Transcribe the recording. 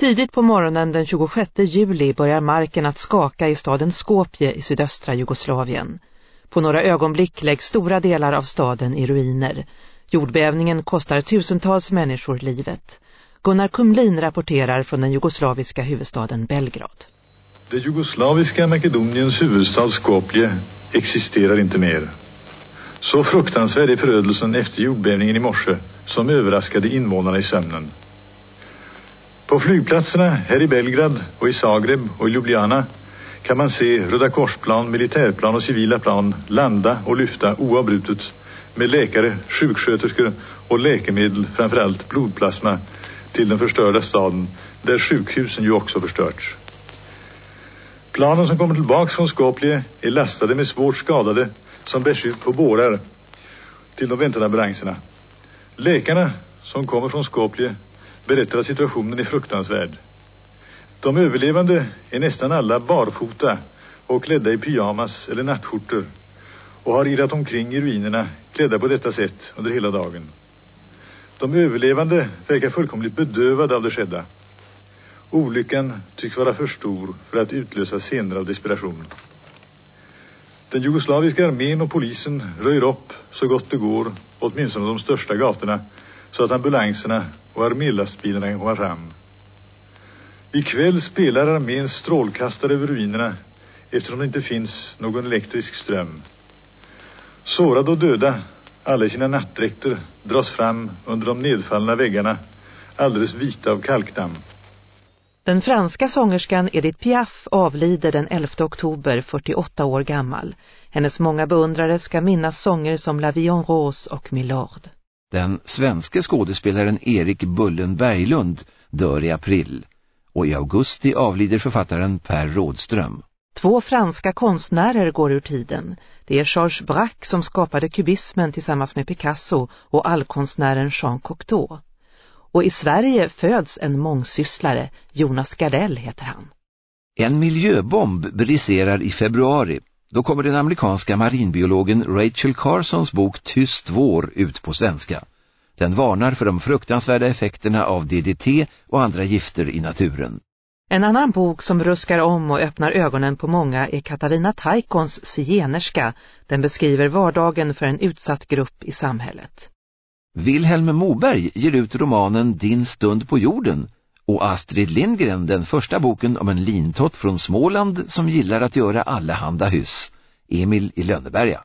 Tidigt på morgonen den 26 juli börjar marken att skaka i staden Skopje i sydöstra Jugoslavien. På några ögonblick läggs stora delar av staden i ruiner. Jordbävningen kostar tusentals människor livet. Gunnar Kumlin rapporterar från den jugoslaviska huvudstaden Belgrad. Det jugoslaviska Makedoniens huvudstad Skopje existerar inte mer. Så fruktansvärd är förödelsen efter jordbävningen i morse som överraskade invånarna i sömnen. På flygplatserna här i Belgrad och i Zagreb och i Ljubljana kan man se Röda korsplan, militärplan och civila plan landa och lyfta oavbrutet med läkare, sjuksköterskor och läkemedel, framförallt blodplasma, till den förstörda staden där sjukhusen ju också förstörts. Planen som kommer tillbaks från Skopje är lastade med svårt skadade som bärs ut på bårar till de väntande ambulanserna. Läkarna som kommer från Skopje berättar att situationen är fruktansvärd. De överlevande är nästan alla barfota och klädda i pyjamas eller nattskjortor och har irrat omkring i ruinerna klädda på detta sätt under hela dagen. De överlevande verkar fullkomligt bedövade av det skedda. Olyckan tycks vara för stor för att utlösa scener av desperation. Den jugoslaviska armén och polisen röjer upp så gott det går åtminstone de största gatorna så att ambulanserna och armélastbilarna kan komma fram. Ikväll spelar arméns strålkastare över ruinerna eftersom det inte finns någon elektrisk ström. Sårade och döda, alla i sina nattdräkter, dras fram under de nedfallna väggarna, alldeles vita av kalkdamm. Den franska sångerskan Edith Piaf avlider den 11 oktober 48 år gammal. Hennes många beundrare ska minnas sånger som La Vie en Rose och Milord. Den svenska skådespelaren Erik Bullen Berglund dör i april och i augusti avlider författaren Per Rådström. Två franska konstnärer går ur tiden. Det är Georges Braque som skapade kubismen tillsammans med Picasso och allkonstnären Jean Cocteau. Och i Sverige föds en mångsysslare, Jonas Gardell heter han. En miljöbomb briserar i februari. Då kommer den amerikanska marinbiologen Rachel Carsons bok Tyst vår ut på svenska. Den varnar för de fruktansvärda effekterna av DDT och andra gifter i naturen. En annan bok som ruskar om och öppnar ögonen på många är Katarina Taikons Sigenerska. Den beskriver vardagen för en utsatt grupp i samhället. Wilhelm Moberg ger ut romanen Din stund på jorden och Astrid Lindgren den första boken om en lintott från Småland som gillar att göra allehanda hyss, Emil i Lönneberga.